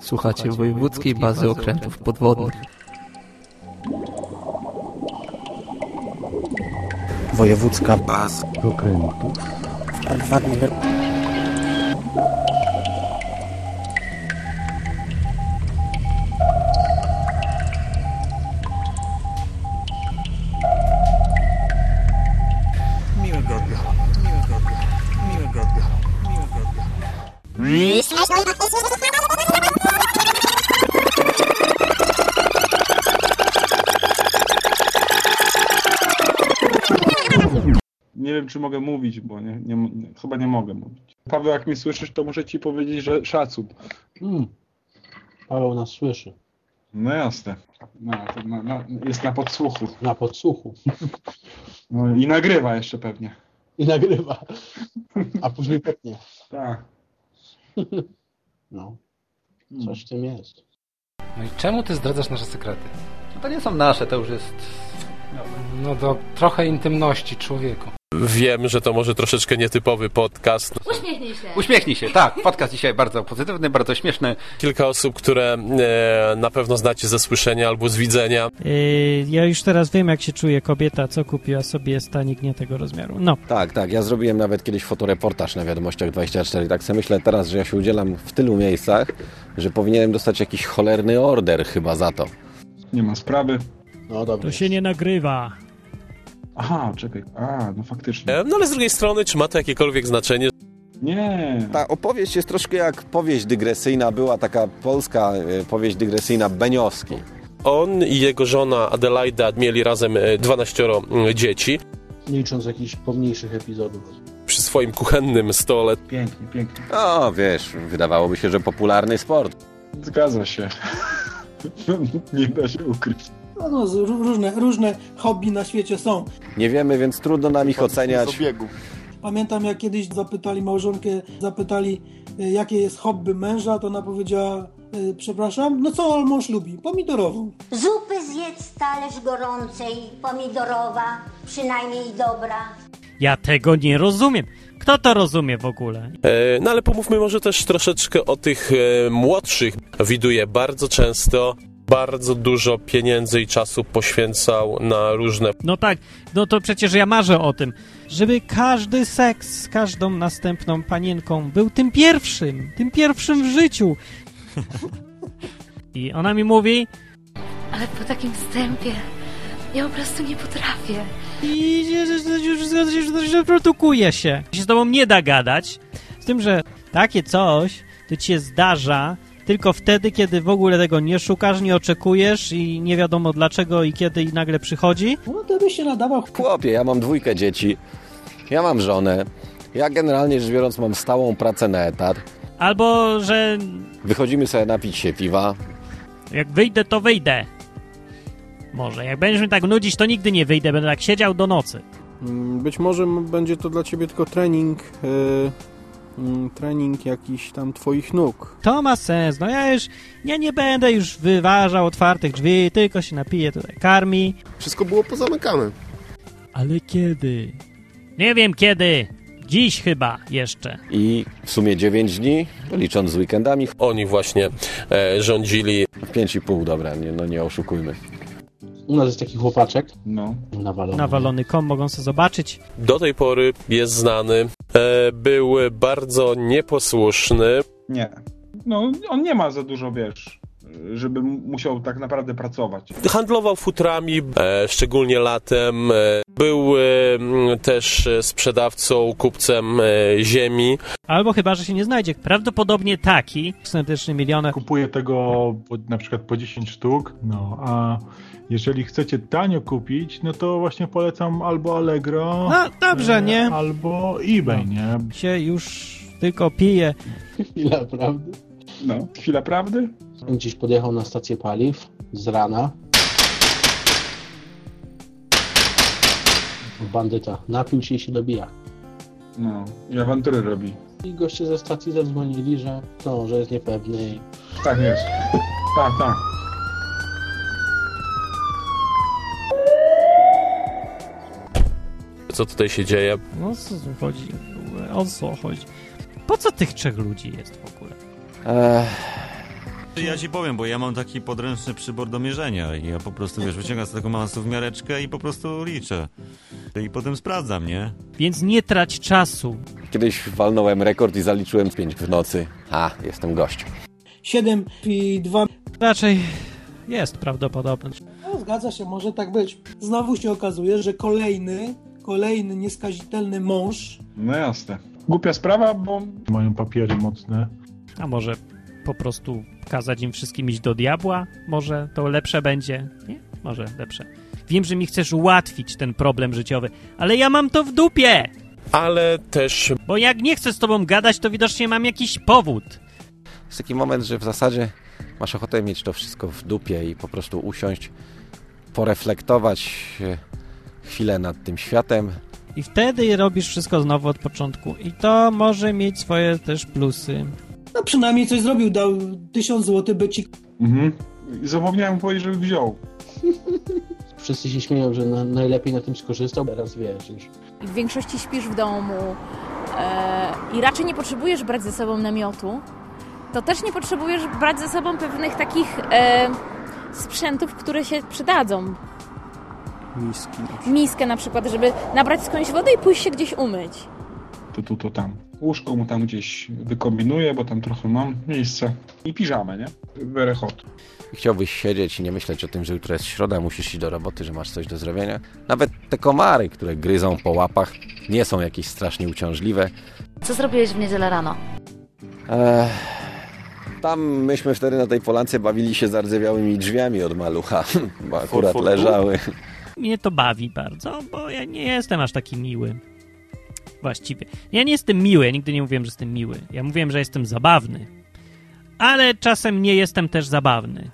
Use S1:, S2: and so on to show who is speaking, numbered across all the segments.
S1: Słuchacie wojewódzkiej bazy okrętów podwodnych.
S2: Wojewódzka baza
S3: okrętów.
S2: podwodnych.
S4: Miłego dnia, miłego dnia, miłego dnia, miłego dnia.
S5: Nie wiem, czy mogę mówić, bo nie, nie, nie, chyba nie mogę mówić. Paweł, jak mnie słyszysz, to muszę ci powiedzieć, że szacun.
S3: Mm. Paweł nas słyszy.
S5: No jasne. No, to na, na, jest na podsłuchu.
S3: Na podsłuchu.
S5: No, I nagrywa jeszcze pewnie.
S3: I nagrywa. A później petnie.
S5: Tak.
S3: No. Coś w tym jest.
S6: No i czemu ty zdradzasz nasze sekrety?
S7: No to nie są nasze, to już jest...
S6: No do trochę intymności człowieku.
S8: Wiem, że to może troszeczkę nietypowy podcast.
S9: Uśmiechnij się.
S7: Uśmiechnij się, tak. Podcast dzisiaj bardzo pozytywny, bardzo śmieszny.
S8: Kilka osób, które e, na pewno znacie ze słyszenia albo z widzenia.
S10: Yy, ja już teraz wiem, jak się czuje kobieta, co kupiła sobie stanik nie tego rozmiaru. No,
S2: Tak, tak. Ja zrobiłem nawet kiedyś fotoreportaż na Wiadomościach 24. Tak sobie myślę teraz, że ja się udzielam w tylu miejscach, że powinienem dostać jakiś cholerny order chyba za to.
S5: Nie ma sprawy.
S3: No dobra.
S10: to się nie nagrywa.
S5: Aha, czekaj. A, no faktycznie.
S8: E, no ale z drugiej strony, czy ma to jakiekolwiek znaczenie?
S5: Nie.
S2: Ta opowieść jest troszkę jak powieść dygresyjna. Była taka polska e, powieść dygresyjna Beniowski.
S8: On i jego żona Adelaida mieli razem e, 12 e, dzieci.
S3: Nie licząc jakichś pomniejszych epizodów.
S8: Przy swoim kuchennym stole
S5: Pięknie, pięknie.
S2: O, wiesz, wydawałoby się, że popularny sport.
S5: Zgadza się. Nie da się ukryć.
S11: No, no, różne, różne hobby na świecie są.
S2: Nie wiemy, więc trudno nam ich oceniać.
S11: Pamiętam jak kiedyś zapytali małżonkę, zapytali e, jakie jest hobby męża, to ona powiedziała, e, przepraszam, no co mąż lubi? Pomidorową.
S9: Zupy zjedz talerz gorącej, pomidorowa, przynajmniej dobra.
S10: Ja tego nie rozumiem. Kto to rozumie w ogóle?
S8: E, No ale pomówmy może też troszeczkę o tych e, młodszych. Widuję bardzo często, bardzo dużo pieniędzy i czasu poświęcał na różne
S10: No tak, no to przecież ja marzę o tym, żeby każdy seks z każdą następną panienką był tym pierwszym, tym pierwszym w życiu. I ona mi mówi,
S9: Ale po takim wstępie ja po prostu nie potrafię.
S10: i że produkuje się. Się z tobą nie da gadać. Z tym, że takie coś to ci się zdarza tylko wtedy, kiedy w ogóle tego nie szukasz, nie oczekujesz i nie wiadomo dlaczego i kiedy i nagle przychodzi.
S11: No to byś się nadawał.
S2: Chłopie, ja mam dwójkę dzieci, ja mam żonę, ja generalnie rzecz biorąc mam stałą pracę na etat.
S10: Albo, że
S2: Wychodzimy sobie napić się piwa.
S10: jak wyjdę, to wyjdę. Może. Jak będziesz mnie tak nudzić, to nigdy nie wyjdę. Będę tak siedział do nocy.
S3: Mm, Być może będzie to dla ciebie tylko trening, mm, trening jakiś tam twoich nóg.
S10: To ma sens. No ja już, ja nie będę już wyważał otwartych drzwi, tylko się napiję tutaj karmi.
S3: Wszystko było pozamykane.
S10: Ale kiedy? Nie wiem kiedy. Dziś chyba jeszcze.
S2: I w sumie 9 dni, licząc z weekendami,
S8: Oni właśnie e, rządzili.
S2: w 5,5, dobra, nie, no nie oszukujmy.
S3: U nas jest taki chłopaczek
S5: No.
S3: nawalony.
S10: Nawalony kom, mogą sobie zobaczyć.
S8: Do tej pory jest znany. E, był bardzo nieposłuszny.
S5: Nie. No, on nie ma za dużo, wiesz, żeby musiał tak naprawdę pracować.
S8: Handlował futrami, e, szczególnie latem. Był e, też e, sprzedawcą, kupcem e, ziemi.
S10: Albo chyba, że się nie znajdzie. Prawdopodobnie taki, serdeczny milioner.
S12: Kupuję tego na przykład po 10 sztuk, no a jeżeli chcecie tanio kupić, no to właśnie polecam albo Allegro,
S10: No dobrze,
S12: e,
S10: nie?
S12: albo eBay, nie?
S10: Się już tylko pije.
S3: Chwila, prawda?
S5: No, chwila prawdy?
S3: Gdzieś podjechał na stację paliw z rana. Bandyta. Napił się i się dobija.
S5: No, i awantury robi.
S3: I goście ze stacji zadzwonili, że to, że jest niepewny. i
S5: Tak jest. Tak, tak.
S8: Co tutaj się dzieje?
S10: No co tu chodzi? w ogóle? O co chodzi? Po co tych trzech ludzi jest w ogóle?
S2: Ech,
S13: Ja ci powiem, bo ja mam taki podręczny przybor do mierzenia i ja po prostu, wiesz, wyciągam z tego małą w miareczkę i po prostu liczę. I potem sprawdzam, nie?
S10: Więc nie trać czasu.
S2: Kiedyś walnąłem rekord i zaliczyłem 5 w nocy. A, jestem gościem.
S11: 7 i 2.
S10: Raczej jest prawdopodobne.
S11: No, zgadza się, może tak być. Znowu się okazuje, że kolejny, kolejny nieskazitelny mąż
S5: No jasne. Głupia sprawa, bo
S12: Mają papiery mocne.
S10: A może po prostu kazać im wszystkim iść do diabła? Może to lepsze będzie? Nie? Może lepsze. Wiem, że mi chcesz ułatwić ten problem życiowy, ale ja mam to w dupie!
S8: Ale też
S10: Bo jak nie chcę z tobą gadać, to widocznie mam jakiś powód.
S2: Jest taki moment, że w zasadzie masz ochotę mieć to wszystko w dupie i po prostu usiąść, poreflektować e, chwilę nad tym światem.
S10: I wtedy robisz wszystko znowu od początku. I to może mieć swoje też plusy.
S11: no przynajmniej coś zrobił, dał 1000 zł, by ci
S5: Mhm. I zapomniałem powiedzieć, żeby wziął.
S14: Wszyscy się śmieją, że na, najlepiej na tym skorzystał, teraz wiesz już.
S15: w większości śpisz w domu e, i raczej nie potrzebujesz brać ze sobą namiotu, to też nie potrzebujesz brać ze sobą pewnych takich e, sprzętów, które się przydadzą.
S3: Miski.
S15: Miskę na przykład, żeby nabrać skądś wodę i pójść się gdzieś umyć.
S5: To tu, to tam. Łóżko mu tam gdzieś wykombinuję, bo tam trochę mam miejsca. I piżamę, nie? Very hot.
S2: Chciałbyś siedzieć i nie myśleć o tym, że jutro jest środa, musisz iść do roboty, że masz coś do zrobienia. Nawet te komary, które gryzą po łapach, nie są jakieś strasznie uciążliwe.
S9: Co zrobiłeś w niedzielę rano?
S2: Ech, tam myśmy wtedy na tej polance bawili się zardzewiałymi drzwiami od malucha, bo akurat
S10: for, for.
S2: leżały.
S10: Mnie to bawi bardzo, bo ja nie jestem aż taki miły. Właściwie. Ja nie jestem miły, ja nigdy nie mówiłem, że jestem miły. Ja mówiłem, że jestem zabawny. Ale czasem nie jestem też zabawny.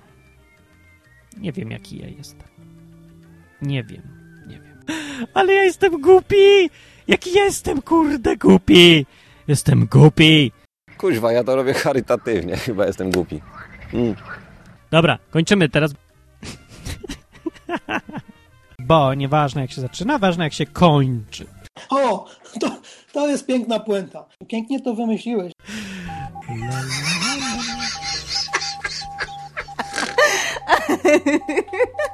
S10: Nie wiem, jaki ja jestem. Nie wiem, nie wiem. Ale ja jestem głupi! Jaki jestem, kurde, głupi! Jestem głupi!
S2: Kuźwa, ja to robię charytatywnie, chyba jestem głupi. Mm.
S10: Dobra, kończymy teraz. Bo nieważne jak się zaczyna, ważne jak się kończy.
S11: O, to, to jest piękna puenta. Pięknie to wymyśliłeś.